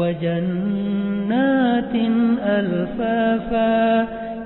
وجنات ألفافا